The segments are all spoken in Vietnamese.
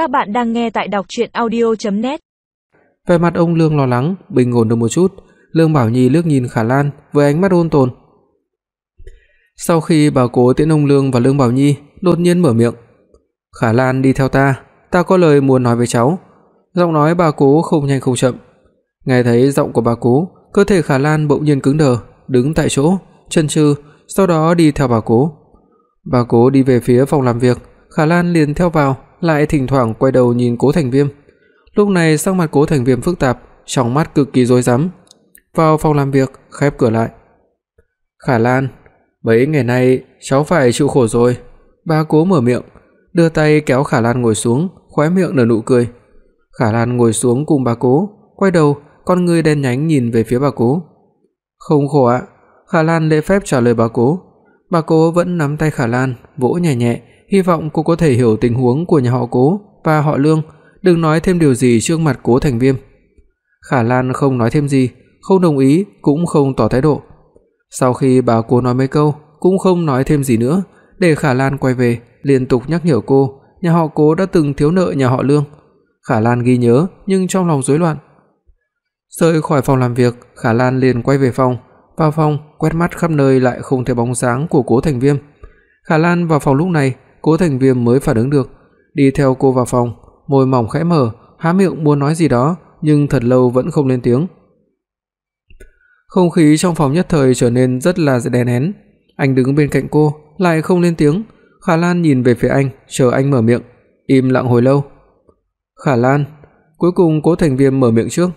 Các bạn đang nghe tại đọc audio net Vẻ mặt ông Lương lo lắng, bình ổn được một chút, Lương Bảo Nhi liếc nhìn Khả Lan với ánh mắt ôn tồn. Sau khi bà cố tiễn ông Lương và Lương Bảo Nhi, đột nhiên mở miệng, "Khả Lan đi theo ta, ta có lời muốn nói với cháu." Giọng nói bà cố không nhanh không chậm. Nghe thấy giọng của bà cố, cơ thể Khả Lan bỗng nhiên cứng đờ, đứng tại chỗ, chần chừ, sau đó đi theo bà cố. Bà cố đi về phía phòng làm việc, Khả Lan liền theo vào, lại thỉnh thoảng quay đầu nhìn Cố Thành Viêm. Lúc này sắc mặt Cố Thành Viêm phức tạp, trong mắt cực kỳ rối rắm. Vào phòng làm việc, khép cửa lại. "Khả Lan, mấy ngày nay cháu phải chịu khổ rồi." Bà Cố mở miệng, đưa tay kéo Khả Lan ngồi xuống, khóe miệng nở nụ cười. Khả Lan ngồi xuống cùng bà Cố, quay đầu, con ngươi đen nhánh nhìn về phía bà Cố. "Không khổ ạ." Khả Lan lễ phép trả lời bà Cố. Bà Cố vẫn nắm tay Khả Lan, vỗ nhẹ nhẹ, hy vọng cô có thể hiểu tình huống của nhà họ Cố và họ Lương, đừng nói thêm điều gì trước mặt Cố Thành Viêm. Khả Lan không nói thêm gì, không đồng ý cũng không tỏ thái độ. Sau khi bà Cố nói mấy câu, cũng không nói thêm gì nữa, để Khả Lan quay về, liên tục nhắc nhở cô, nhà họ Cố đã từng thiếu nợ nhà họ Lương. Khả Lan ghi nhớ nhưng trong lòng rối loạn. Rời khỏi phòng làm việc, Khả Lan liền quay về phòng, vào phòng, quét mắt khắp nơi lại không thấy bóng dáng của Cố Thành Viêm. Khả Lan vào phòng lúc này, Cố Thành Viêm mới phản ứng được, đi theo cô vào phòng, môi mỏng khẽ mở, há miệng muốn nói gì đó, nhưng thật lâu vẫn không lên tiếng. Không khí trong phòng nhất thời trở nên rất là đè nén. Anh đứng bên cạnh cô, lại không lên tiếng. Khả Lan nhìn về phía anh, chờ anh mở miệng, im lặng hồi lâu. "Khả Lan." Cuối cùng Cố Thành Viêm mở miệng trước.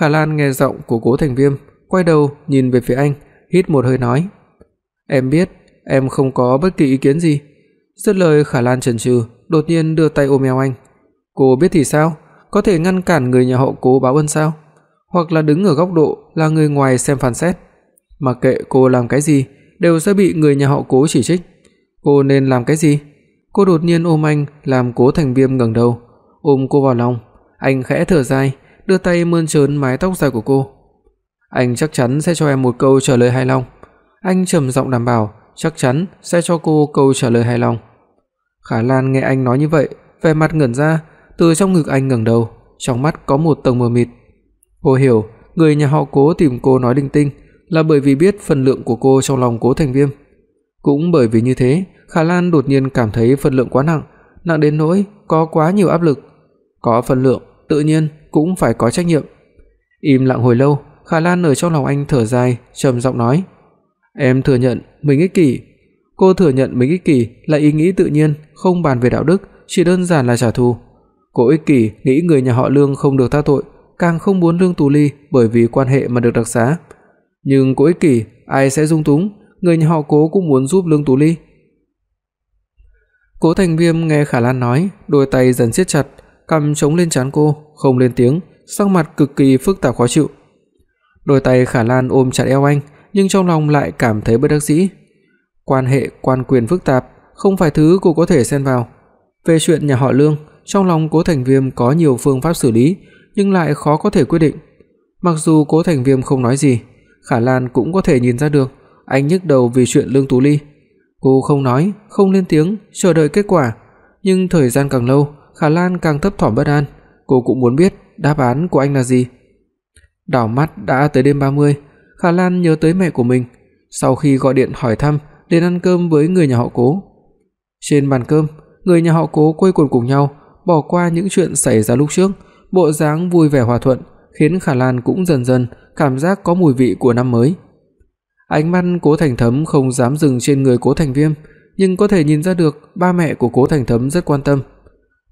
Khả Lan nghe giọng của Cố Thành Viêm, quay đầu nhìn về phía anh, hít một hơi nói: "Em biết, em không có bất kỳ ý kiến gì." Dứt lời Khả Lan chần chừ, đột nhiên đưa tay ôm eo anh. "Cô biết thì sao? Có thể ngăn cản người nhà họ Cố báo ơn sao? Hoặc là đứng ở góc độ là người ngoài xem phán xét, mặc kệ cô làm cái gì đều sẽ bị người nhà họ Cố chỉ trích. Cô nên làm cái gì?" Cô đột nhiên ôm anh, làm Cố Thành Viêm ngẩng đầu, ôm cô vào lòng. Anh khẽ thở dài, đưa tay mơn trớn mái tóc dài của cô. Anh chắc chắn sẽ cho em một câu trả lời hài lòng. Anh trầm giọng đảm bảo, chắc chắn sẽ cho cô câu trả lời hài lòng. Khả Lan nghe anh nói như vậy, vẻ mặt ngẩn ra, từ trong ngực anh ngẩng đầu, trong mắt có một tầng mờ mịt. Cô hiểu, người nhà họ Cố tìm cô nói linh tinh là bởi vì biết phần lượng của cô trong lòng Cố Thành Viêm. Cũng bởi vì như thế, Khả Lan đột nhiên cảm thấy phần lượng quá nặng, nặng đến nỗi có quá nhiều áp lực. Có phần lượng, tự nhiên cũng phải có trách nhiệm. Im lặng hồi lâu, Khả Lan ở trong lòng anh thở dài, trầm giọng nói: "Em thừa nhận mình ích kỷ." Cô thừa nhận mình ích kỷ là ý nghĩ tự nhiên, không bàn về đạo đức, chỉ đơn giản là trả thù. Cô ích kỷ nghĩ người nhà họ Lương không được tha tội, càng không muốn Lương tù ly bởi vì quan hệ mà được đặc xá. Nhưng cô ích kỷ, ai sẽ dung túng, người nhà họ Cố cũng muốn giúp Lương tù ly. Cố Thành Viêm nghe Khả Lan nói, đôi tay dần siết chặt, cằm chống lên trán cô, không lên tiếng, sắc mặt cực kỳ phức tạp khó chịu. Đôi tay Khả Lan ôm chặt eo anh, nhưng trong lòng lại cảm thấy bất đắc dĩ. Quan hệ quan quyền phức tạp, không phải thứ cô có thể xen vào. Về chuyện nhà họ Lương, trong lòng Cố Thành Viêm có nhiều phương pháp xử lý, nhưng lại khó có thể quyết định. Mặc dù Cố Thành Viêm không nói gì, Khả Lan cũng có thể nhìn ra được, anh nhức đầu vì chuyện Lương Tú Ly. Cô không nói, không lên tiếng, chờ đợi kết quả, nhưng thời gian càng lâu, Khả Lan càng thấp thỏm bất an, cô cũng muốn biết đáp án của anh là gì. Đảo mắt đã tới đêm 30, Khả Lan nhớ tới mẹ của mình, sau khi gọi điện hỏi thăm, đến ăn cơm với người nhà họ Cố. Trên bàn cơm, người nhà họ Cố quây quần cùng nhau, bỏ qua những chuyện xảy ra lúc trước, bộ dáng vui vẻ hòa thuận, khiến Khả Lan cũng dần dần cảm giác có mùi vị của năm mới. Ánh mắt Cố Thành Thấm không dám dừng trên người Cố Thành Viêm, nhưng có thể nhìn ra được ba mẹ của Cố Thành Thấm rất quan tâm.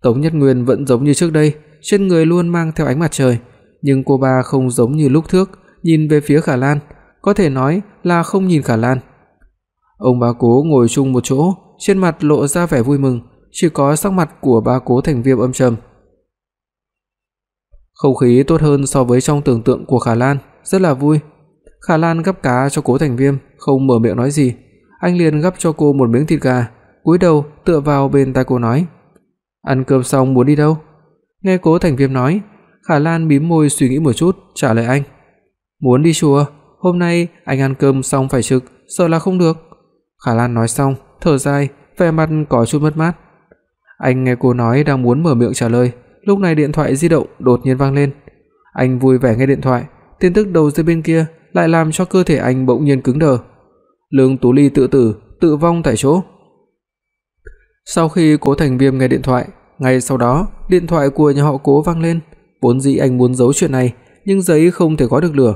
Tống Nhất Nguyên vẫn giống như trước đây, trên người luôn mang theo ánh mặt trời, nhưng cô ba không giống như lúc trước, nhìn về phía Khả Lan, có thể nói là không nhìn Khả Lan. Ông bà Cố ngồi chung một chỗ, trên mặt lộ ra vẻ vui mừng, chỉ có sắc mặt của bà Cố Thành Viêm âm trầm. Không khí tốt hơn so với trong tưởng tượng của Khả Lan, rất là vui. Khả Lan gắp cá cho Cố Thành Viêm, không mở miệng nói gì, anh liền gắp cho cô một miếng thịt gà, cúi đầu tựa vào bên tai cô nói: "Ăn cơm xong muốn đi đâu?" Nghe Cố Thành Viêm nói, Khả Lan mím môi suy nghĩ một chút, trả lời anh: "Muốn đi chùa, hôm nay anh ăn cơm xong phải trực, sợ là không được." Khả Lan nói xong, thở dài, vẻ mặt có chút mất mát. Anh nghe cô nói đang muốn mở miệng trả lời, lúc này điện thoại di động đột nhiên vang lên. Anh vui vẻ nghe điện thoại, tin tức đầu dây bên kia lại làm cho cơ thể anh bỗng nhiên cứng đờ. Lương Tú Ly tự tử, tự vong tại chỗ. Sau khi Cố Thành Viêm nghe điện thoại, ngay sau đó, điện thoại của nhà họ Cố vang lên, vốn dĩ anh muốn giấu chuyện này, nhưng giấy không thể gói được lửa.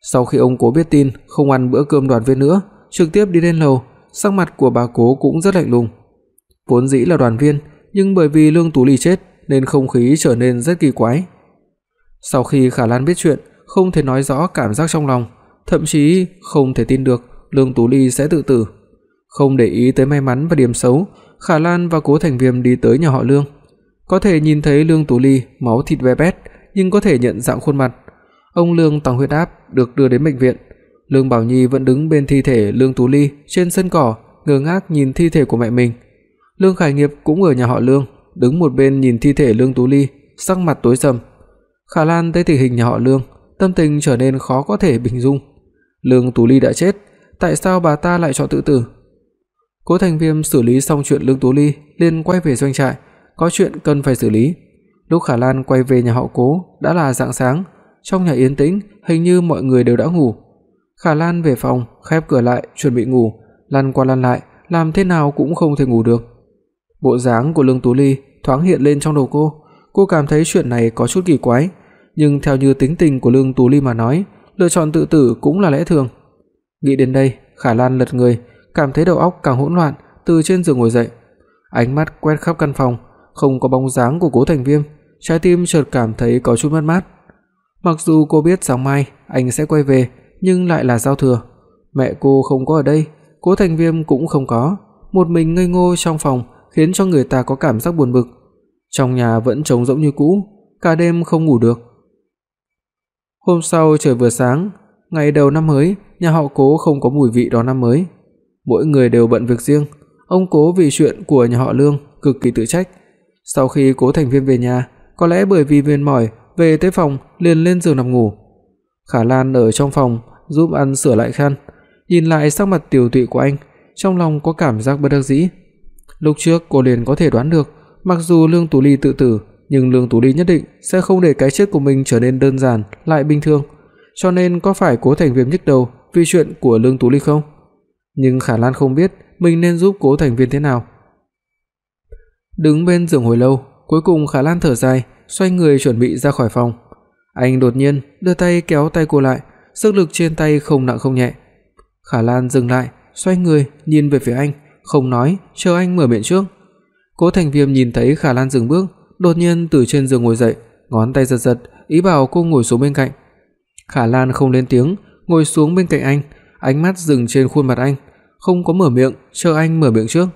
Sau khi ông Cố biết tin, không ăn bữa cơm đoàn viên nữa, trực tiếp đi lên lầu, sắc mặt của bà Cố cũng rất lạnh lùng. Vốn dĩ là đoàn viên, nhưng bởi vì Lương Tú Ly chết nên không khí trở nên rất kỳ quái. Sau khi Khả Lan biết chuyện, không thể nói rõ cảm giác trong lòng, thậm chí không thể tin được Lương Tú Ly sẽ tự tử. Không để ý tới may mắn và điểm xấu, Khả Lan và Cố Thành Viêm đi tới nhà họ Lương. Có thể nhìn thấy Lương Tú Ly máu thịt be bét, nhưng có thể nhận dạng khuôn mặt. Ông Lương tăng huyết áp được đưa đến bệnh viện. Lương Bảo Nhi vẫn đứng bên thi thể Lương Tú Ly trên sân cỏ, ngơ ngác nhìn thi thể của mẹ mình. Lương Khải Nghiệp cũng ở nhà họ Lương, đứng một bên nhìn thi thể Lương Tú Ly, sắc mặt tối sầm. Khả Lan thấy tình hình nhà họ Lương, tâm tình trở nên khó có thể bình dung. Lương Tú Ly đã chết, tại sao bà ta lại chọn tự tử? Cố Thành Viêm xử lý xong chuyện Lương Tú Ly, liền quay về doanh trại, có chuyện cần phải xử lý. Lúc Khả Lan quay về nhà họ Cố đã là rạng sáng, trong nhà yên tĩnh, hình như mọi người đều đã ngủ. Khả Lan về phòng, khép cửa lại chuẩn bị ngủ, lăn qua lăn lại, làm thế nào cũng không thể ngủ được. Bộ dáng của Lương Tú Ly thoáng hiện lên trong đầu cô, cô cảm thấy chuyện này có chút kỳ quái, nhưng theo như tính tình của Lương Tú Ly mà nói, lựa chọn tự tử cũng là lẽ thường. Nghĩ đến đây, Khả Lan lật người, cảm thấy đầu óc càng hỗn loạn, từ trên giường ngồi dậy. Ánh mắt quét khắp căn phòng, không có bóng dáng của Cố Thành Viêm, trái tim chợt cảm thấy có chút mất mát. Mặc dù cô biết sáng mai anh sẽ quay về, nhưng lại là giao thừa. Mẹ cô không có ở đây, Cố Thành Viêm cũng không có, một mình ngây ngô trong phòng khiến cho người ta có cảm giác buồn bực. Trong nhà vẫn trống rỗng như cũ, cả đêm không ngủ được. Hôm sau trời vừa sáng, ngày đầu năm mới, nhà họ Cố không có mùi vị đón năm mới. Mỗi người đều bận việc riêng, ông Cố vì chuyện của nhà họ Lương cực kỳ tự trách. Sau khi Cố Thành Viêm về nhà, có lẽ bởi vì mệt mỏi, về tới phòng liền lên giường nằm ngủ. Khả Lan ở trong phòng giúp ăn sửa lại khăn, nhìn lại sắc mặt tiểu tụy của anh, trong lòng có cảm giác bất đắc dĩ. Lúc trước cô liền có thể đoán được, mặc dù Lương Tú Ly tự tử, nhưng Lương Tú Ly nhất định sẽ không để cái chết của mình trở nên đơn giản lại bình thường, cho nên có phải Cố Thành Viêm nhức đầu vì chuyện của Lương Tú Ly không? Nhưng Khả Lan không biết mình nên giúp Cố Thành Viêm thế nào. Đứng bên giường hồi lâu, cuối cùng Khả Lan thở dài, xoay người chuẩn bị ra khỏi phòng. Anh đột nhiên đưa tay kéo tay cô lại, sức lực trên tay không nặng không nhẹ. Khả Lan dừng lại, xoay người nhìn về phía anh, không nói, chờ anh mở miệng trước. Cố Thành Viêm nhìn thấy Khả Lan dừng bước, đột nhiên từ trên giường ngồi dậy, ngón tay giật giật, ý bảo cô ngồi xuống bên cạnh. Khả Lan không lên tiếng, ngồi xuống bên cạnh anh, ánh mắt dừng trên khuôn mặt anh, không có mở miệng, chờ anh mở miệng trước.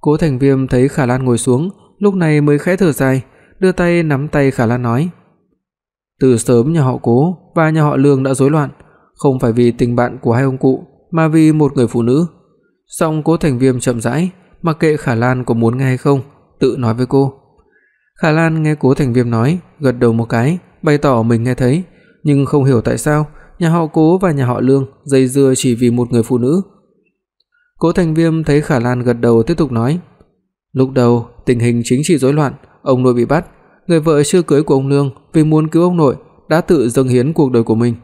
Cố Thành Viêm thấy Khả Lan ngồi xuống, lúc này mới khẽ thở dài, đưa tay nắm tay Khả Lan nói: "Từ sớm nhà họ Cố và nhà họ Lương đã rối loạn, không phải vì tình bạn của hai ông cụ, mà vì một người phụ nữ." Song Cố Thành Viêm chậm rãi, mặc kệ Khả Lan có muốn nghe hay không, tự nói với cô. Khả Lan nghe Cố Thành Viêm nói, gật đầu một cái, bày tỏ mình nghe thấy, nhưng không hiểu tại sao nhà họ Cố và nhà họ Lương dây dưa chỉ vì một người phụ nữ. Cố Thành Viêm thấy Khả Lan gật đầu tiếp tục nói: "Lúc đầu tình hình chính trị rối loạn, ông nội bị bắt, người vợ chưa cưới của ông Lương vì muốn cứu ông nội đã tự dâng hiến cuộc đời của mình.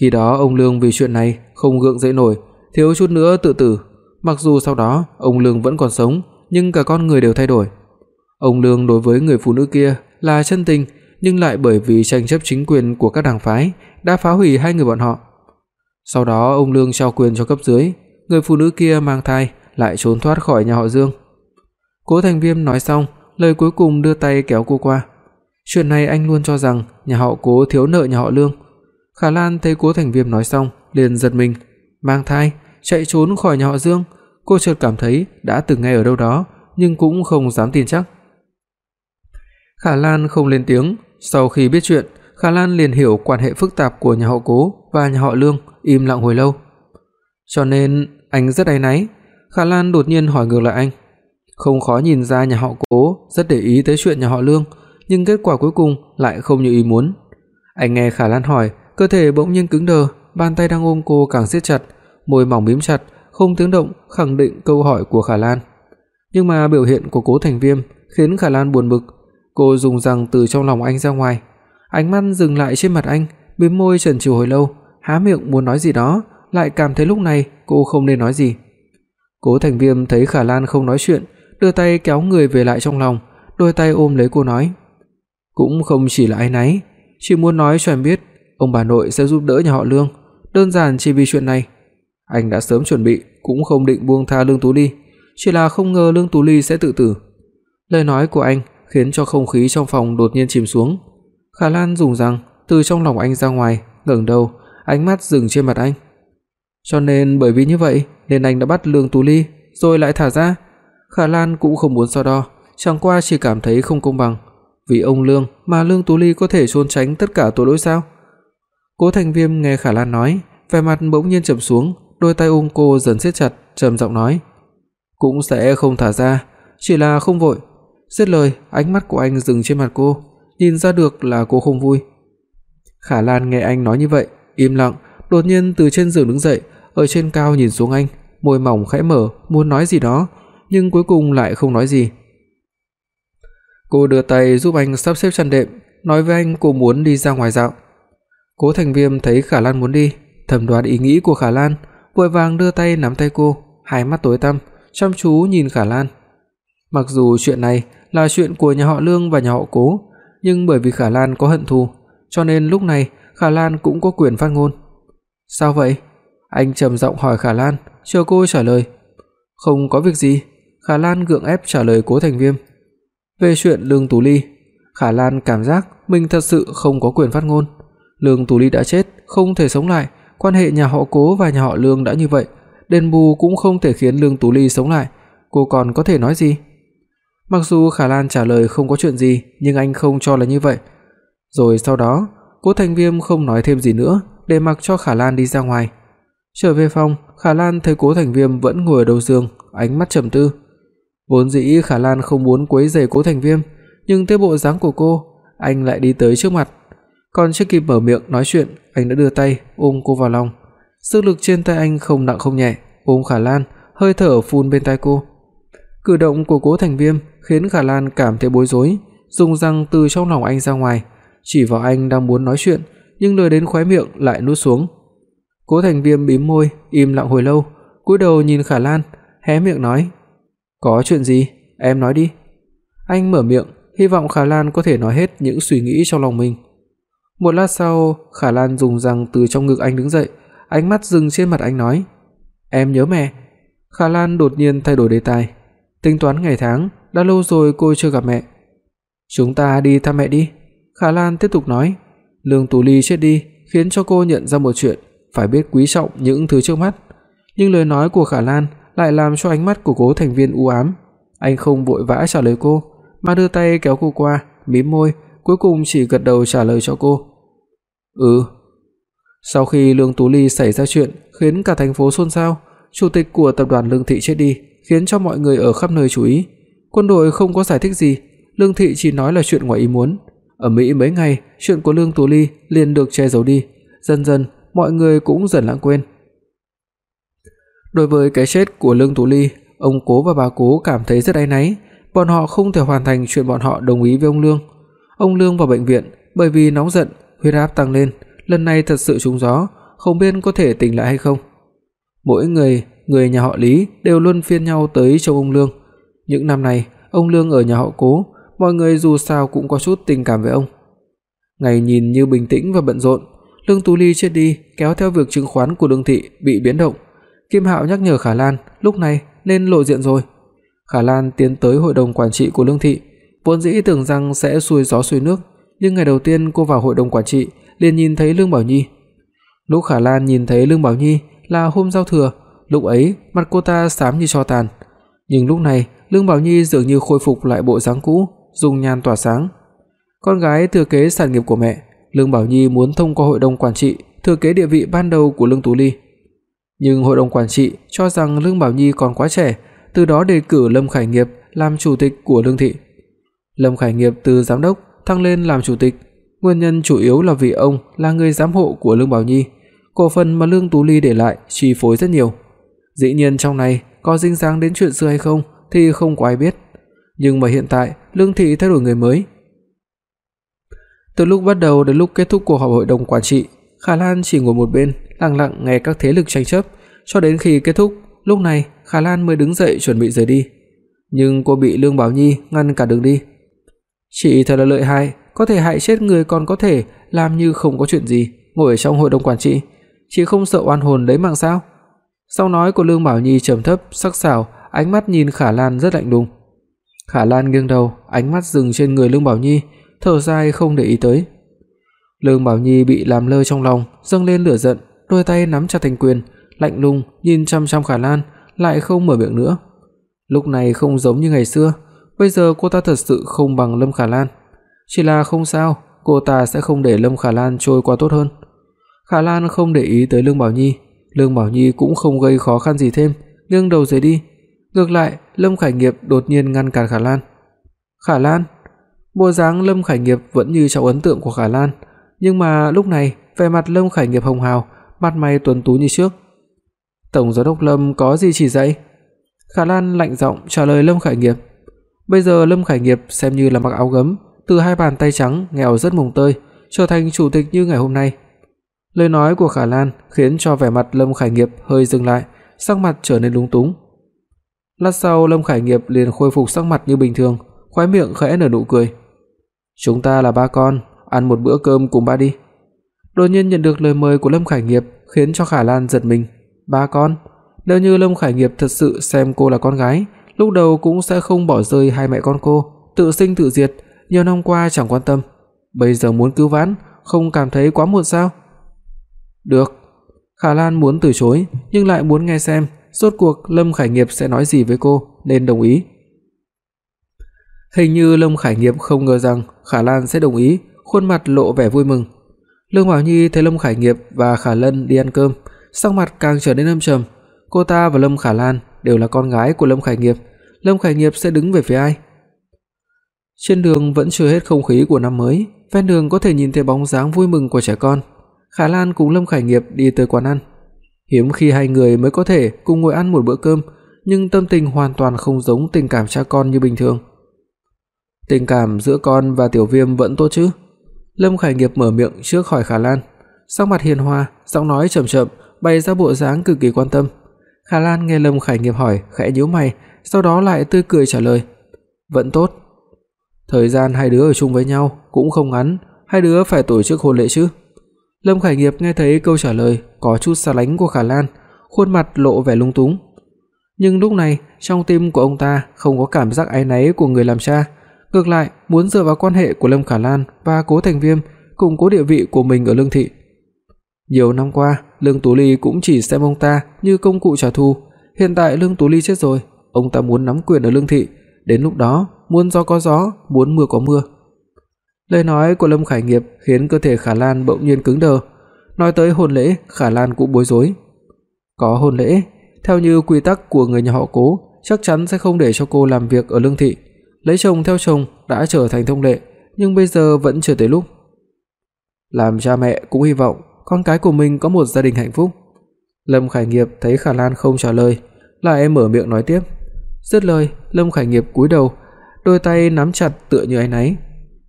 Khi đó ông Lương vì chuyện này không gượng dậy nổi, thiếu chút nữa tự tử, mặc dù sau đó ông Lương vẫn còn sống, nhưng cả con người đều thay đổi. Ông Lương đối với người phụ nữ kia là chân tình, nhưng lại bởi vì tranh chấp chính quyền của các đảng phái đã phá hủy hai người bọn họ. Sau đó ông Lương trao quyền cho cấp dưới, người phụ nữ kia mang thai lại trốn thoát khỏi nhà họ Dương. Cố Thành Viêm nói xong, lời cuối cùng đưa tay kéo cô qua. Chuyện này anh luôn cho rằng nhà họ Cố thiếu nợ nhà họ Lương. Khả Lan thấy Cố Thành Viêm nói xong, liền giật mình, mang thai, chạy trốn khỏi nhà họ Dương, cô chợt cảm thấy đã từng nghe ở đâu đó, nhưng cũng không dám tin chắc. Khả Lan không lên tiếng, sau khi biết chuyện, Khả Lan liền hiểu quan hệ phức tạp của nhà họ Cố và nhà họ Lương, im lặng hồi lâu. Cho nên anh rất áy náy. Khả Lan đột nhiên hỏi ngược lại anh. Không khó nhìn ra nhà họ Cố rất để ý tới chuyện nhà họ Lương, nhưng kết quả cuối cùng lại không như ý muốn. Anh nghe Khả Lan hỏi, cơ thể bỗng nhiên cứng đờ, bàn tay đang ôm cô càng siết chặt, môi mỏng mím chặt, không tiếng động khẳng định câu hỏi của Khả Lan. Nhưng mà biểu hiện của Cố Thành Viêm khiến Khả Lan buồn bực, cô dùng răng từ trong lòng anh ra ngoài, ánh mắt dừng lại trên mặt anh, bím môi chần chừ hồi lâu, há miệng muốn nói gì đó, lại cảm thấy lúc này cô không nên nói gì. Cố Thành Viêm thấy Khả Lan không nói chuyện, đưa tay kéo người về lại trong lòng, đôi tay ôm lấy cô nói: "Cũng không chỉ là ai nấy, chỉ muốn nói cho em biết, ông bà nội sẽ giúp đỡ nhà họ Lương, đơn giản chỉ vì chuyện này. Anh đã sớm chuẩn bị, cũng không định buông tha Lương Tú Ly, chỉ là không ngờ Lương Tú Ly sẽ tự tử." Lời nói của anh khiến cho không khí trong phòng đột nhiên chìm xuống. Khả Lan dùng rằng từ trong lòng anh ra ngoài, ngẩng đầu, ánh mắt dừng trên mặt anh. Cho nên bởi vì như vậy nên anh đã bắt Lương Tú Ly rồi lại thả ra. Khả Lan cũng không muốn so đo, chẳng qua chỉ cảm thấy không công bằng, vì ông Lương mà Lương Tú Ly có thể trốn tránh tất cả tội lỗi sao? Cố Thành Viêm nghe Khả Lan nói, vẻ mặt bỗng nhiên trầm xuống, đôi tay ôm cô dần siết chặt, trầm giọng nói: "Cũng sẽ không thả ra, chỉ là không vội." Dứt lời, ánh mắt của anh dừng trên mặt cô, nhìn ra được là cô không vui. Khả Lan nghe anh nói như vậy, im lặng, đột nhiên từ trên giường đứng dậy, ở trên cao nhìn xuống anh, môi mỏng khẽ mở, muốn nói gì đó, nhưng cuối cùng lại không nói gì. Cô đưa tay giúp anh sắp xếp chăn đệm, nói với anh cô muốn đi ra ngoài dạo. Cố Thành Viêm thấy Khả Lan muốn đi, thẩm đoán ý nghĩ của Khả Lan, vội vàng đưa tay nắm tay cô, hai mắt tối tăm, chăm chú nhìn Khả Lan. Mặc dù chuyện này là chuyện của nhà họ Lương và nhà họ Cố, nhưng bởi vì Khả Lan có hận thù, cho nên lúc này Khả Lan cũng có quyền phát ngôn. "Sao vậy?" Anh trầm giọng hỏi Khả Lan, chờ cô trả lời. "Không có việc gì." Khả Lan gượng ép trả lời Cố Thành Viêm. Về chuyện Lương Tú Ly, Khả Lan cảm giác mình thật sự không có quyền phát ngôn. Lương Tú Ly đã chết, không thể sống lại, quan hệ nhà họ Cố và nhà họ Lương đã như vậy, đền bù cũng không thể khiến Lương Tú Ly sống lại, cô còn có thể nói gì? Mặc dù Khả Lan trả lời không có chuyện gì, nhưng anh không cho là như vậy. Rồi sau đó, Cố Thành Viêm không nói thêm gì nữa, để mặc cho Khả Lan đi ra ngoài. Trở về phòng, Khả Lan thấy Cố Thành Viêm vẫn ngồi ở đầu giường, ánh mắt trầm tư. Vốn dĩ Khả Lan không muốn quấy rầy Cố Thành Viêm, nhưng thấy bộ dáng của cô, anh lại đi tới trước mặt. Còn chưa kịp mở miệng nói chuyện, anh đã đưa tay ôm cô vào lòng. Sức lực trên tay anh không nặng không nhẹ, ôm Khả Lan, hơi thở phun bên tai cô. Cử động của Cố Thành Viêm khiến Khả Lan cảm thấy bối rối, dùng răng từ trong lòng anh ra ngoài, chỉ vào anh đang muốn nói chuyện, nhưng lời đến khóe miệng lại nuốt xuống. Cố Thành Viêm bím môi, im lặng hồi lâu, cúi đầu nhìn Khả Lan, hé miệng nói: "Có chuyện gì? Em nói đi." Anh mở miệng, hy vọng Khả Lan có thể nói hết những suy nghĩ trong lòng mình. Một lát sau, Khả Lan dùng răng từ trong ngực anh đứng dậy, ánh mắt dừng trên mặt anh nói: "Em nhớ mẹ." Khả Lan đột nhiên thay đổi đề tài, tính toán ngày tháng, đã lâu rồi cô chưa gặp mẹ. "Chúng ta đi thăm mẹ đi." Khả Lan tiếp tục nói, Lương Tú Ly chết đi khiến cho cô nhận ra một chuyện, phải biết quý trọng những thứ trước mắt. Nhưng lời nói của Khả Lan lại làm cho ánh mắt của Cố Thành Viên u ám. Anh không vội vã trả lời cô, mà đưa tay kéo cô qua, mím môi, cuối cùng chỉ gật đầu trả lời cho cô. "Ừ." Sau khi Lương Tú Ly xảy ra chuyện khiến cả thành phố xôn xao, chủ tịch của tập đoàn Lương Thị chết đi, khiến cho mọi người ở khắp nơi chú ý. Quân đội không có giải thích gì, Lương Thị chỉ nói là chuyện ngoài ý muốn. Ở Mỹ mấy ngày, chuyện của Lương Tú Ly liền được che giấu đi, dần dần mọi người cũng dần lãng quên. Đối với cái chết của Lương Tú Ly, ông Cố và bà Cố cảm thấy rất áy náy, bọn họ không thể hoàn thành chuyện bọn họ đồng ý với ông Lương. Ông Lương vào bệnh viện bởi vì nóng giận, huyết áp tăng lên, lần này thật sự trúng gió, không biết có thể tỉnh lại hay không. Mỗi người, người nhà họ Lý đều luôn phiên nhau tới trông ông Lương. Những năm này, ông Lương ở nhà họ Cố, mọi người dù sao cũng có chút tình cảm với ông. Ngày nhìn như bình tĩnh và bận rộn, Lương Tú Ly chết đi, kéo theo việc chứng khoán của Lương thị bị biến động. Kim Hạo nhắc nhở Khả Lan, lúc này nên lộ diện rồi. Khả Lan tiến tới hội đồng quản trị của Lương thị, vốn dĩ tưởng rằng sẽ xuôi gió xuôi nước, nhưng ngày đầu tiên cô vào hội đồng quản trị, liền nhìn thấy Lương Bảo Nhi. Lúc Khả Lan nhìn thấy Lương Bảo Nhi là hôm giao thừa, lúc ấy mặt cô ta xám như tro tàn, nhưng lúc này Lương Bảo Nhi dường như khôi phục lại bộ dáng cũ, dung nhan tỏa sáng. Con gái thừa kế sản nghiệp của mẹ, Lương Bảo Nhi muốn thông qua hội đồng quản trị thừa kế địa vị ban đầu của Lương Tú Ly. Nhưng hội đồng quản trị cho rằng Lương Bảo Nhi còn quá trẻ, từ đó đề cử Lâm Khải Nghiệp làm chủ tịch của Lương thị. Lâm Khải Nghiệp từ giám đốc thăng lên làm chủ tịch, nguyên nhân chủ yếu là vì ông là người giám hộ của Lương Bảo Nhi, cổ phần mà Lương Tú Ly để lại chi phối rất nhiều. Dĩ nhiên trong này có dính dáng đến chuyện xưa hay không thì không có ai biết, nhưng mà hiện tại Lương thị thay đổi người mới. Từ lúc bắt đầu đến lúc kết thúc cuộc họp hội đồng quản trị, Khả Lan chỉ ngồi một bên, lặng lặng nghe các thế lực tranh chấp, cho đến khi kết thúc, lúc này Khả Lan mới đứng dậy chuẩn bị rời đi. Nhưng cô bị Lương Bảo Nhi ngăn cả đường đi. "Chị thật là lợi hại, có thể hại chết người còn có thể làm như không có chuyện gì, ngồi ở trong hội đồng quản trị, chị không sợ oan hồn lấy mạng sao?" sau nói của Lương Bảo Nhi trầm thấp, sắc sảo, ánh mắt nhìn Khả Lan rất lạnh lùng. Khả Lan nghiêng đầu, ánh mắt dừng trên người Lương Bảo Nhi, thở dài không để ý tới. Lương Bảo Nhi bị làm lơ trong lòng, dâng lên lửa giận, đôi tay nắm chặt thành quyền, lạnh lùng nhìn chăm chăm Khả Lan, lại không mở miệng nữa. Lúc này không giống như ngày xưa, bây giờ cô ta thật sự không bằng Lâm Khả Lan. Chỉ là không sao, cô ta sẽ không để Lâm Khả Lan trôi qua tốt hơn. Khả Lan không để ý tới Lương Bảo Nhi, Lương Bảo Nhi cũng không gây khó khăn gì thêm, nghiêng đầu rời đi. Ngược lại, Lâm Khải Nghiệp đột nhiên ngăn cản Khả Lan. "Khả Lan?" Bộ dáng Lâm Khải Nghiệp vẫn như trong ấn tượng của Khả Lan, nhưng mà lúc này, vẻ mặt Lâm Khải Nghiệp hồng hào, mặt mày tuấn tú như trước. "Tổng giám đốc Lâm có gì chỉ dạy?" Khả Lan lạnh giọng trả lời Lâm Khải Nghiệp. Bây giờ Lâm Khải Nghiệp xem như là mặc áo gấm, từ hai bàn tay trắng nghèo rất mồng tơi, trở thành chủ tịch như ngày hôm nay. Lời nói của Khả Lan khiến cho vẻ mặt Lâm Khải Nghiệp hơi dừng lại, sắc mặt trở nên lúng túng. Lát sau Lâm Khải Nghiệp liền khôi phục sắc mặt như bình thường, khóe miệng khẽ nở nụ cười. "Chúng ta là ba con, ăn một bữa cơm cùng ba đi." Đột nhiên nhận được lời mời của Lâm Khải Nghiệp, khiến cho Khả Lan giật mình. Ba con? Nếu như Lâm Khải Nghiệp thật sự xem cô là con gái, lúc đầu cũng sẽ không bỏ rơi hai mẹ con cô, tự sinh tự diệt, nhiều năm qua chẳng quan tâm. Bây giờ muốn cứu vãn, không cảm thấy quá muộn sao? Được. Khả Lan muốn từ chối, nhưng lại muốn nghe xem rốt cuộc Lâm Khải Nghiệp sẽ nói gì với cô, nên đồng ý. Hình như Lâm Khải Nghiệp không ngờ rằng Khả Lan sẽ đồng ý, khuôn mặt lộ vẻ vui mừng. Lương Bảo Nhi thấy Lâm Khải Nghiệp và Khả Lân đi ăn cơm, sắc mặt càng trở nên âm trầm. Cô ta và Lâm Khả Lan đều là con gái của Lâm Khải Nghiệp, Lâm Khải Nghiệp sẽ đứng về phía ai? Trên đường vẫn chưa hết không khí của năm mới, ven đường có thể nhìn thấy bóng dáng vui mừng của trẻ con. Khả Lan cùng Lâm Khải Nghiệp đi tới quán ăn. Hiếm khi hai người mới có thể cùng ngồi ăn một bữa cơm, nhưng tâm tình hoàn toàn không giống tình cảm cha con như bình thường. Tình cảm giữa con và Tiểu Viêm vẫn tốt chứ? Lâm Khải Nghiệp mở miệng trước hỏi Khả Lan, sắc mặt hiền hòa, giọng nói chậm chậm, bày ra bộ dáng cực kỳ quan tâm. Khả Lan nghe Lâm Khải Nghiệp hỏi, khẽ nhíu mày, sau đó lại tươi cười trả lời, "Vẫn tốt. Thời gian hai đứa ở chung với nhau cũng không ngắn, hai đứa phải tổ chức hôn lễ chứ?" Lâm Khải Nghiệp nghe thấy câu trả lời có chút xa lánh của Khả Lan, khuôn mặt lộ vẻ lung túng. Nhưng lúc này, trong tim của ông ta không có cảm giác áy náy của người làm cha, ngược lại muốn dựa vào quan hệ của Lâm Khả Lan và Cố Thành Viêm củng cố địa vị của mình ở Lương thị. Nhiều năm qua, Lương Tú Ly cũng chỉ xem ông ta như công cụ trả thù, hiện tại Lương Tú Ly chết rồi, ông ta muốn nắm quyền ở Lương thị, đến lúc đó muốn gió có gió, muốn mưa có mưa. Lời nói của Lâm Khải Nghiệp khiến cơ thể Khả Lan bỗng nhiên cứng đờ. Nói tới hôn lễ, Khả Lan cũng bối rối. Có hôn lễ, theo như quy tắc của người nhà họ Cố, chắc chắn sẽ không để cho cô làm việc ở Lương thị. Lấy chồng theo chồng đã trở thành thông lệ, nhưng bây giờ vẫn chưa tới lúc. Làm cha mẹ cũng hy vọng con cái của mình có một gia đình hạnh phúc. Lâm Khải Nghiệp thấy Khả Lan không trả lời, lại mở miệng nói tiếp. Dứt lời, Lâm Khải Nghiệp cúi đầu, đôi tay nắm chặt tựa như áy náy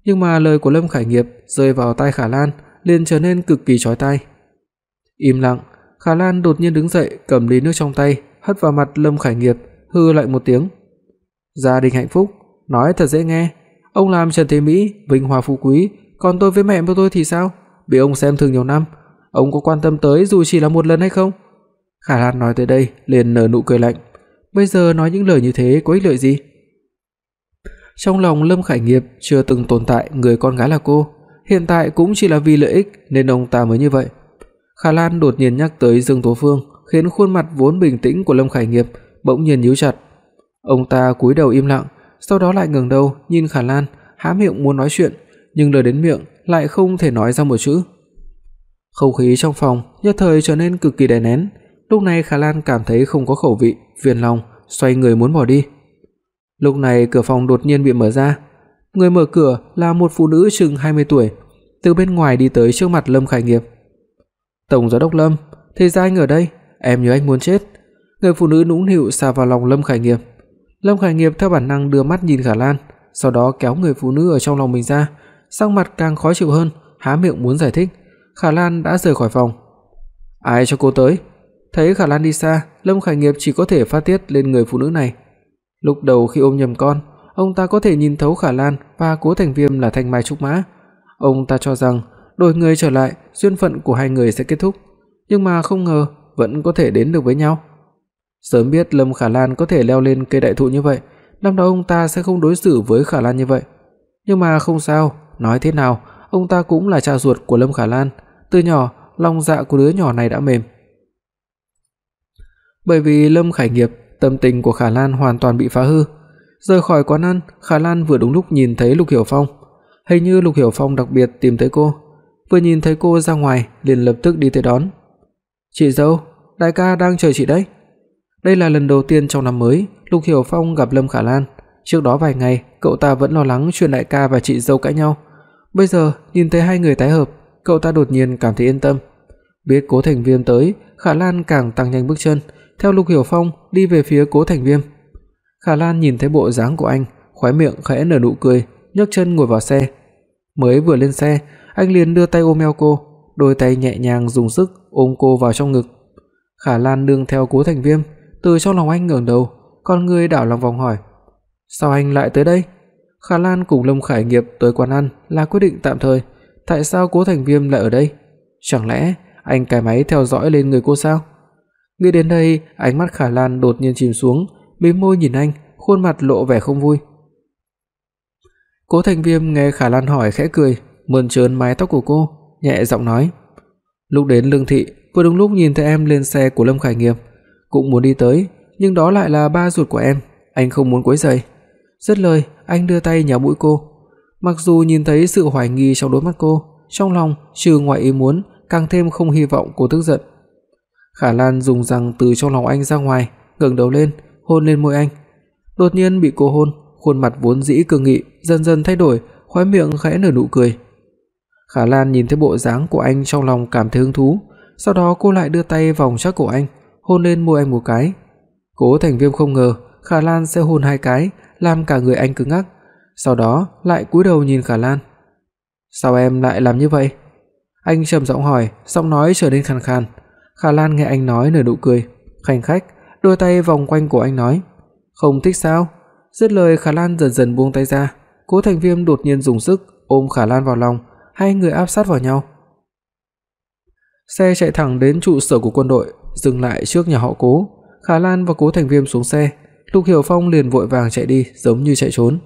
nhưng mà lời của Lâm Khải Nghiệp rơi vào tai Khả Lan liền trở nên cực kỳ chói tai. Im lặng, Khả Lan đột nhiên đứng dậy, cầm ly nước trong tay, hất vào mặt Lâm Khải Nghiệp, hừ lại một tiếng. Gia đình hạnh phúc, nói thật dễ nghe, ông làm Trần Thế Mỹ vinh hoa phú quý, còn tôi với mẹ của tôi thì sao? Bị ông xem thường nhiều năm, ông có quan tâm tới dù chỉ là một lần hay không? Khả Lan nói tới đây liền nở nụ cười lạnh. Bây giờ nói những lời như thế có ích lợi gì? Trong lòng Lâm Khải Nghiệp chưa từng tồn tại người con gái là cô, hiện tại cũng chỉ là vì lợi ích nên ông ta mới như vậy. Khả Lan đột nhiên nhắc tới Dương Tố Phương, khiến khuôn mặt vốn bình tĩnh của Lâm Khải Nghiệp bỗng nhiên nhíu chặt. Ông ta cúi đầu im lặng, sau đó lại ngẩng đầu nhìn Khả Lan, há miệng muốn nói chuyện, nhưng lời đến miệng lại không thể nói ra một chữ. Không khí trong phòng nhất thời trở nên cực kỳ đè nén, lúc này Khả Lan cảm thấy không có khẩu vị, phiền lòng, xoay người muốn bỏ đi. Lúc này cửa phòng đột nhiên bị mở ra. Người mở cửa là một phụ nữ chừng 20 tuổi, từ bên ngoài đi tới trước mặt Lâm Khải Nghiệp. "Tổng giám đốc Lâm, thế ra anh ở đây, em nhớ anh muốn chết." Người phụ nữ nũng nịu xà vào lòng Lâm Khải Nghiệp. Lâm Khải Nghiệp theo bản năng đưa mắt nhìn Khả Lan, sau đó kéo người phụ nữ ở trong lòng mình ra, sắc mặt càng khó chịu hơn, há miệng muốn giải thích. Khả Lan đã rời khỏi phòng. "Ai cho cô tới?" Thấy Khả Lan đi xa, Lâm Khải Nghiệp chỉ có thể phát tiết lên người phụ nữ này. Lúc đầu khi ôm nhầm con, ông ta có thể nhìn thấu Khả Lan và Cố Thành Viêm là thanh mai trúc mã. Ông ta cho rằng đổi người trở lại, duyên phận của hai người sẽ kết thúc, nhưng mà không ngờ vẫn có thể đến được với nhau. Sớm biết Lâm Khả Lan có thể leo lên cây đại thụ như vậy, năm đó ông ta sẽ không đối xử với Khả Lan như vậy. Nhưng mà không sao, nói thế nào, ông ta cũng là cha ruột của Lâm Khả Lan, từ nhỏ lòng dạ của đứa nhỏ này đã mềm. Bởi vì Lâm Khải Nghiệp, tâm tình của Khả Lan hoàn toàn bị phá hư. Rời khỏi quán ăn, Khả Lan vừa đúng lúc nhìn thấy Lục Hiểu Phong. Hình như Lục Hiểu Phong đặc biệt tìm tới cô, vừa nhìn thấy cô ra ngoài liền lập tức đi tới đón. "Chị dâu, đại ca đang chờ chị đấy." Đây là lần đầu tiên trong năm mới Lục Hiểu Phong gặp Lâm Khả Lan, trước đó vài ngày cậu ta vẫn lo lắng chuyện đại ca và chị dâu cãi nhau. Bây giờ nhìn thấy hai người tái hợp, cậu ta đột nhiên cảm thấy yên tâm. Biết Cố Thành Viêm tới, Khả Lan càng tăng nhanh bước chân, theo Lục Hiểu Phong đi về phía Cố Thành Viêm. Khả Lan nhìn thấy bộ dáng của anh, khóe miệng khẽ nở nụ cười, nhấc chân ngồi vào xe. Mới vừa lên xe, anh liền đưa tay ôm eo cô, đôi tay nhẹ nhàng dùng sức ôm cô vào trong ngực. Khả Lan nương theo Cố Thành Viêm, từ trong lòng anh ngẩng đầu, con người đảo lòng vòng hỏi: "Sao anh lại tới đây?" Khả Lan cùng Lâm Khải Nghiệp tới quán ăn là quyết định tạm thời, tại sao Cố Thành Viêm lại ở đây? Chẳng lẽ anh cài máy theo dõi lên người cô sao? Nghĩ đến đây, ánh mắt Khả Lan đột nhiên chìm xuống, mím môi nhìn anh, khuôn mặt lộ vẻ không vui. Cố Thành Viêm nghe Khả Lan hỏi khẽ cười, mơn trớn mái tóc của cô, nhẹ giọng nói: "Lúc đến Lương thị, vừa đúng lúc nhìn thấy em lên xe của Lâm Khải Nghiệp, cũng muốn đi tới, nhưng đó lại là ba ruột của em, anh không muốn quấy rầy." Dứt lời, anh đưa tay nhéo mũi cô. Mặc dù nhìn thấy sự hoài nghi trong đôi mắt cô, trong lòng trừ ngoài ý muốn, càng thêm không hy vọng cô tức giận. Khả Lan dùng răng từ trong lòng anh ra ngoài, ngẩng đầu lên, hôn lên môi anh. Đột nhiên bị cô hôn, khuôn mặt vốn dĩ cương nghị dần dần thay đổi, khóe miệng khẽ nở nụ cười. Khả Lan nhìn thấy bộ dáng của anh trong lòng cảm thấy hứng thú, sau đó cô lại đưa tay vòng chắc cổ anh, hôn lên môi anh một cái. Cố Thành Viêm không ngờ Khả Lan sẽ hôn hai cái, làm cả người anh cứng ngắc, sau đó lại cúi đầu nhìn Khả Lan. "Sao em lại làm như vậy?" Anh trầm giọng hỏi, giọng nói trở nên khàn khàn. Khả Lan nghe anh nói nở nụ cười, khanh khách, đôi tay vòng quanh cổ anh nói, "Không thích sao?" Dứt lời Khả Lan dần dần buông tay ra, Cố Thành Viêm đột nhiên dùng sức ôm Khả Lan vào lòng, hai người áp sát vào nhau. Xe chạy thẳng đến trụ sở của quân đội, dừng lại trước nhà họ Cố. Khả Lan và Cố Thành Viêm xuống xe, Lục Hiểu Phong liền vội vàng chạy đi, giống như chạy trốn.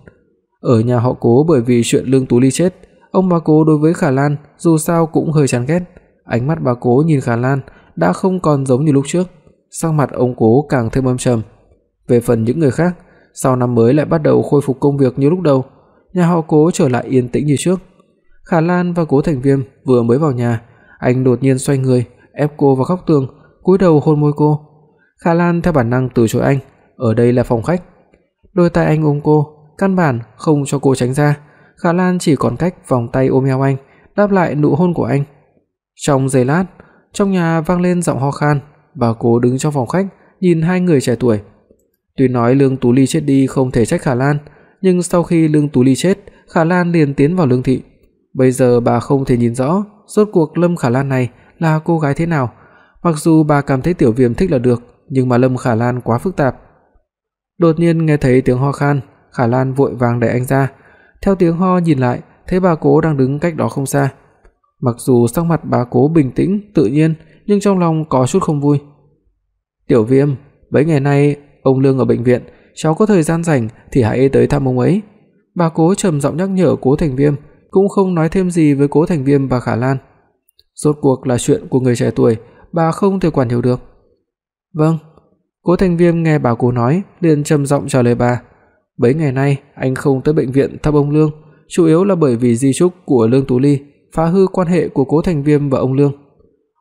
Ở nhà họ Cố bởi vì chuyện Lương Tú Ly chết, ông bà Cố đối với Khả Lan dù sao cũng hơi chán ghét. Ánh mắt bà Cố nhìn Khả Lan đã không còn giống như lúc trước, sắc mặt ông Cố càng thêm âm trầm. Về phần những người khác, sau năm mới lại bắt đầu khôi phục công việc như lúc đầu, nhà họ Cố trở lại yên tĩnh như trước. Khả Lan và Cố Thành Viêm vừa mới vào nhà, anh đột nhiên xoay người, ép cô vào góc tường, cúi đầu hôn môi cô. Khả Lan theo bản năng từ chối anh, ở đây là phòng khách. Đôi tay anh ôm cô, căn bản không cho cô tránh ra. Khả Lan chỉ còn cách vòng tay ôm eo anh, đáp lại nụ hôn của anh. Trong giây lát, trong nhà vang lên giọng ho khan, bà cố đứng trong phòng khách, nhìn hai người trẻ tuổi. Tuy nói Lương Tú Ly chết đi không thể trách Khả Lan, nhưng sau khi Lương Tú Ly chết, Khả Lan liền tiến vào Lương thị. Bây giờ bà không thể nhìn rõ rốt cuộc Lâm Khả Lan này là cô gái thế nào. Mặc dù bà cảm thấy Tiểu Viêm thích là được, nhưng mà Lâm Khả Lan quá phức tạp. Đột nhiên nghe thấy tiếng ho khan, Khả Lan vội vàng đẩy anh ra. Theo tiếng ho nhìn lại, thấy bà Cố đang đứng cách đó không xa. Mặc dù sắc mặt bà Cố bình tĩnh, tự nhiên, nhưng trong lòng có chút không vui. "Tiểu Viêm, mấy ngày nay ông Lương ở bệnh viện, cháu có thời gian rảnh thì hãy tới thăm ông ấy." Bà Cố trầm giọng nhắc nhở Cố Thành Viêm, cũng không nói thêm gì với Cố Thành Viêm và Khả Lan. Rốt cuộc là chuyện của người trẻ tuổi, bà không thể quản hiểu được. "Vâng." Cố Thành Viêm nghe bà Cố nói, liền trầm giọng trả lời bà. "Mấy ngày nay anh không tới bệnh viện thăm ông Lương, chủ yếu là bởi vì di chúc của Lương Tú Ly phá hư quan hệ của Cố Thành Viêm và ông Lương.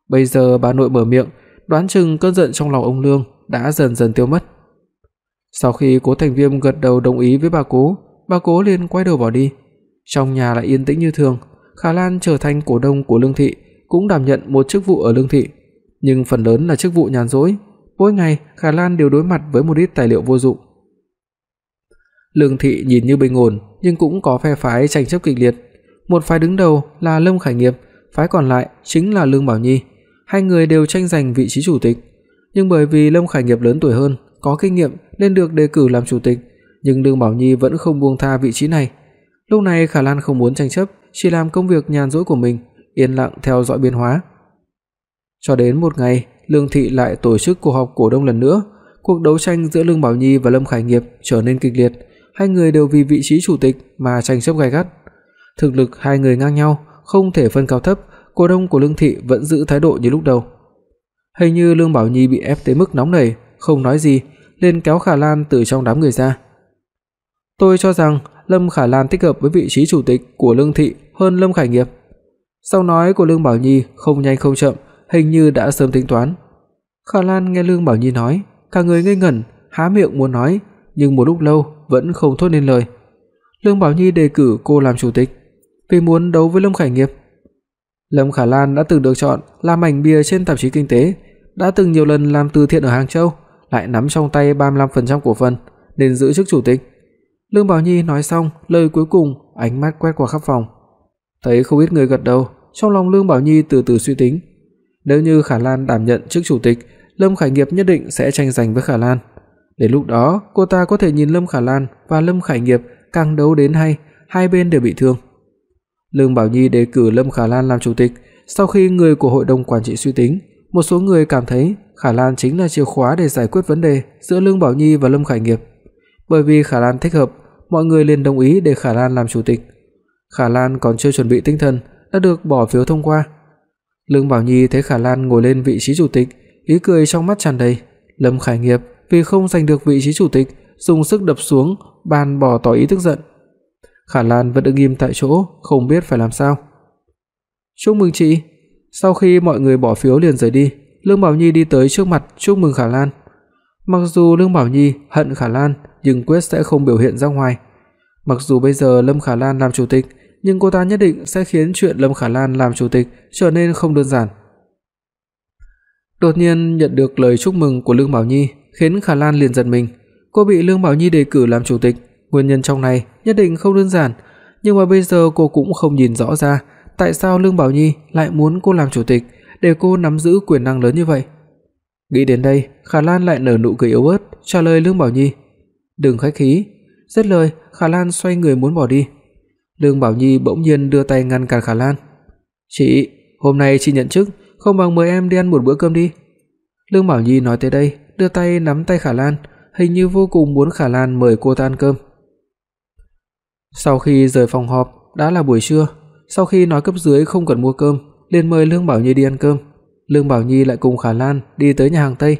Bây giờ bà nội mở miệng, đoán chừng cơn giận trong lòng ông Lương đã dần dần tiêu mất." Sau khi Cố Thành Viêm gật đầu đồng ý với bà Cố, bà Cố liền quay đầu bỏ đi. Trong nhà lại yên tĩnh như thường, Khả Lan trở thành cổ đông của Lương thị, cũng đảm nhận một chức vụ ở Lương thị, nhưng phần lớn là chức vụ nhàn rỗi. Mỗi ngày, Khả Lan đều đối mặt với một ít tài liệu vô dụng. Lương thị nhìn như bình ổn, nhưng cũng có phe phái tranh chấp kịch liệt. Một phái đứng đầu là Lâm Khải Nghiệp, phái còn lại chính là Lương Bảo Nhi. Hai người đều tranh giành vị trí chủ tịch, nhưng bởi vì Lâm Khải Nghiệp lớn tuổi hơn, có kinh nghiệm nên được đề cử làm chủ tịch, nhưng Lương Bảo Nhi vẫn không buông tha vị trí này. Lúc này Khả Lan không muốn tranh chấp, chỉ làm công việc nhàn rỗi của mình, yên lặng theo dõi biến hóa. Cho đến một ngày, Lương thị lại tổ chức cuộc họp cổ đông lần nữa, cuộc đấu tranh giữa Lương Bảo Nhi và Lâm Khải Nghiệp trở nên kịch liệt, hai người đều vì vị trí chủ tịch mà tranh chấp gay gắt. Thực lực hai người ngang nhau, không thể phân cao thấp, cổ đông của Lương thị vẫn giữ thái độ như lúc đầu. Hình như Lương Bảo Nhi bị ép tới mức nóng nảy, không nói gì, liền kéo Khả Lan từ trong đám người ra. Tôi cho rằng Lâm Khả Lan thích hợp với vị trí chủ tịch của Lương thị hơn Lâm Khải Nghiệp. Sau nói của Lương Bảo Nhi không nhanh không chậm, hình như đã sớm tính toán. Khả Lan nghe Lương Bảo Nhi nói, cả người ngây ngẩn, há miệng muốn nói, nhưng một lúc lâu vẫn không thốt nên lời. Lương Bảo Nhi đề cử cô làm chủ tịch, vì muốn đấu với Lâm Khải Nghiệp. Lâm Khả Lan đã từng được chọn làm ảnh bìa trên tạp chí kinh tế, đã từng nhiều lần làm từ thiện ở Hàng Châu, lại nắm trong tay 35% cổ phần nên giữ chức chủ tịch. Lương Bảo Nhi nói xong, lời cuối cùng, ánh mắt quét qua khắp phòng. Thấy không ít người gật đầu, trong lòng Lương Bảo Nhi từ từ suy tính. Nếu như Khả Lan đảm nhận chức chủ tịch, Lâm Khải Nghiệp nhất định sẽ tranh giành với Khả Lan. Đến lúc đó, cô ta có thể nhìn Lâm Khả Lan và Lâm Khải Nghiệp càng đấu đến hay, hai bên đều bị thương. Lương Bảo Nhi đề cử Lâm Khả Lan làm chủ tịch, sau khi người của hội đồng quản trị suy tính, một số người cảm thấy Khả Lan chính là chìa khóa để giải quyết vấn đề giữa Lương Bảo Nhi và Lâm Khải Nghiệp. Bởi vì Khả Lan thích hợp, mọi người liền đồng ý để Khả Lan làm chủ tịch. Khả Lan còn chưa chuẩn bị tinh thần đã được bỏ phiếu thông qua. Lương Bảo Nhi thấy Khả Lan ngồi lên vị trí chủ tịch, ý cười trong mắt tràn đầy. Lâm Khải Nghiệp vì không giành được vị trí chủ tịch, dùng sức đập xuống bàn bỏ tỏ ý tức giận. Khả Lan vẫn đứng im tại chỗ, không biết phải làm sao. "Chúc mừng chị." Sau khi mọi người bỏ phiếu liền rời đi, Lương Bảo Nhi đi tới trước mặt chúc mừng Khả Lan. Mặc dù Lương Bảo Nhi hận Khả Lan, nhưng quyết sẽ không biểu hiện ra ngoài. Mặc dù bây giờ Lâm Khả Lan làm chủ tịch, nhưng cô ta nhất định sẽ khiến chuyện Lâm Khả Lan làm chủ tịch trở nên không đơn giản. Đột nhiên nhận được lời chúc mừng của Lương Bảo Nhi, khiến Khả Lan liền giật mình. Cô bị Lương Bảo Nhi đề cử làm chủ tịch, nguyên nhân trong này nhất định không đơn giản, nhưng mà bây giờ cô cũng không nhìn rõ ra tại sao Lương Bảo Nhi lại muốn cô làm chủ tịch để cô nắm giữ quyền năng lớn như vậy. Nghĩ đến đây, Khả Lan lại nở nụ cười yếu ớt, trả lời Lương Bảo Nhi: "Đừng khách khí." Dứt lời, Khả Lan xoay người muốn bỏ đi. Lương Bảo Nhi bỗng nhiên đưa tay ngăn cản Khả Lan. "Chị, hôm nay chị nhận chức, không bằng mời em đi ăn một bữa cơm đi." Lương Bảo Nhi nói tới đây, đưa tay nắm tay Khả Lan, hình như vô cùng muốn Khả Lan mời cô ta ăn cơm. Sau khi rời phòng họp, đã là buổi trưa, sau khi nói cấp dưới không cần mua cơm, liền mời Lương Bảo Nhi đi ăn cơm. Lương Bảo Nhi lại cùng Khả Lan đi tới nhà hàng Tây.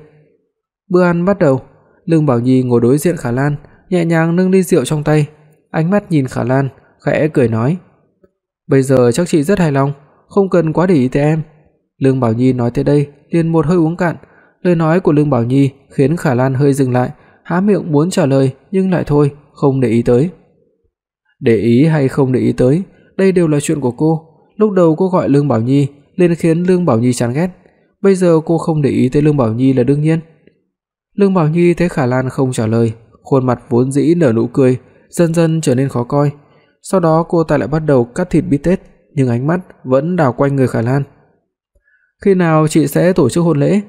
Bữa ăn bắt đầu, Lương Bảo Nhi ngồi đối diện Khả Lan, nhẹ nhàng nâng ly rượu trong tay, ánh mắt nhìn Khả Lan, khẽ cười nói: "Bây giờ chắc chị rất hài lòng, không cần quá để ý tới em." Lương Bảo Nhi nói tới đây, liền một hơi uống cạn, lời nói của Lương Bảo Nhi khiến Khả Lan hơi dừng lại, há miệng muốn trả lời nhưng lại thôi, không để ý tới. Để ý hay không để ý tới, đây đều là chuyện của cô. Lúc đầu cô gọi Lương Bảo Nhi, liền khiến Lương Bảo Nhi chán ghét, bây giờ cô không để ý tới Lương Bảo Nhi là đương nhiên. Lương Bảo Nhi thấy Khả Lan không trả lời, khuôn mặt vốn dĩ nở nụ cười, dần dần trở nên khó coi. Sau đó cô ta lại bắt đầu cắt thịt bít tết, nhưng ánh mắt vẫn đảo quanh người Khả Lan. "Khi nào chị sẽ tổ chức hôn lễ?"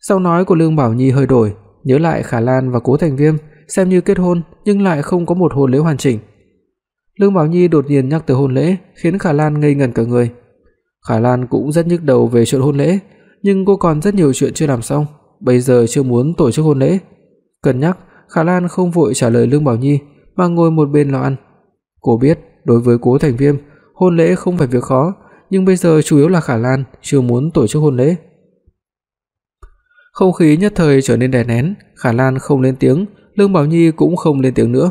Sau nói của Lương Bảo Nhi hơi đổi, nhớ lại Khả Lan và Cố Thành Viêm xem như kết hôn nhưng lại không có một hôn lễ hoàn chỉnh. Lương Bảo Nhi đột nhiên nhắc tới hôn lễ, khiến Khả Lan ngây ngẩn cả người. Khả Lan cũng rất nhức đầu về chuyện hôn lễ, nhưng cô còn rất nhiều chuyện chưa làm xong, bây giờ chưa muốn tổ chức hôn lễ. Cân nhắc, Khả Lan không vội trả lời Lương Bảo Nhi, mà ngồi một bên lo ăn. Cô biết, đối với Cố Thành Viêm, hôn lễ không phải việc khó, nhưng bây giờ chủ yếu là Khả Lan chưa muốn tổ chức hôn lễ. Không khí nhất thời trở nên đè nén, Khả Lan không lên tiếng, Lương Bảo Nhi cũng không lên tiếng nữa.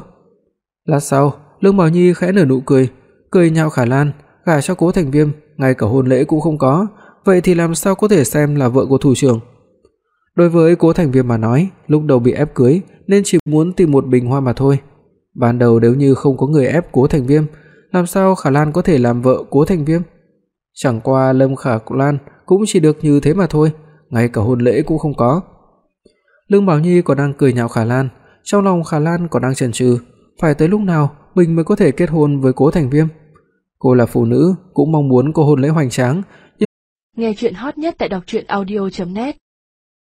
Lát sau, Lương Bảo Nhi khẽ nở nụ cười, cười nhạo Khả Lan, gả cho Cố Thành Viêm, ngay cả hôn lễ cũng không có, vậy thì làm sao có thể xem là vợ của thủ trưởng? Đối với Cố Thành Viêm mà nói, lúc đầu bị ép cưới nên chỉ muốn tìm một bình hoa mà thôi. Ban đầu nếu như không có người ép Cố Thành Viêm, làm sao Khả Lan có thể làm vợ Cố Thành Viêm? Chẳng qua Lâm Khả Lan cũng chỉ được như thế mà thôi, ngay cả hôn lễ cũng không có. Lương Bảo Nhi còn đang cười nhạo Khả Lan, trong lòng Khả Lan còn đang chần chừ, phải tới lúc nào mình mới có thể kết hôn với Cố Thành Viêm? Cô là phụ nữ, cũng mong muốn cô hôn lễ hoành tráng. Nghe truyện hot nhất tại doctruyenaudio.net